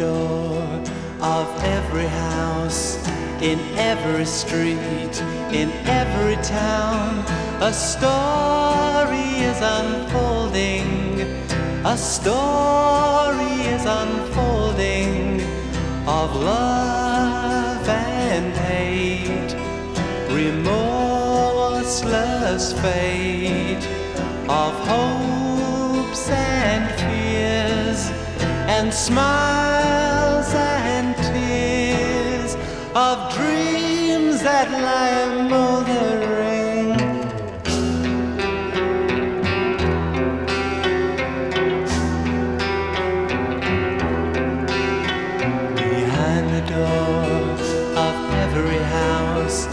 of every house, in every street, in every town, a story is unfolding. A story is unfolding of love and hate, remorseless fate, of hopes and fears, and smiles of dreams that lie moldering. Behind the door of every house,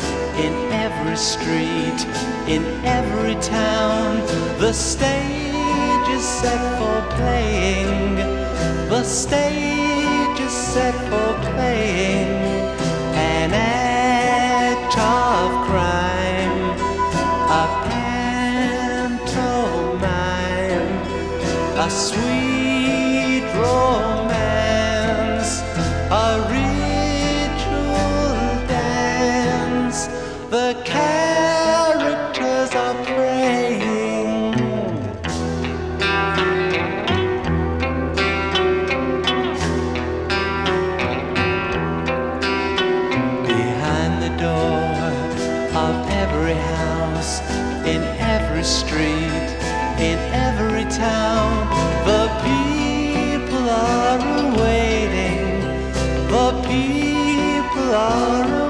in every street, in every town, the stage is set for playing. The stage is set for playing an act of crime, a pantomime, a sweet romance, a ritual dance. The in every town. The people are awaiting, the people are.